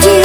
to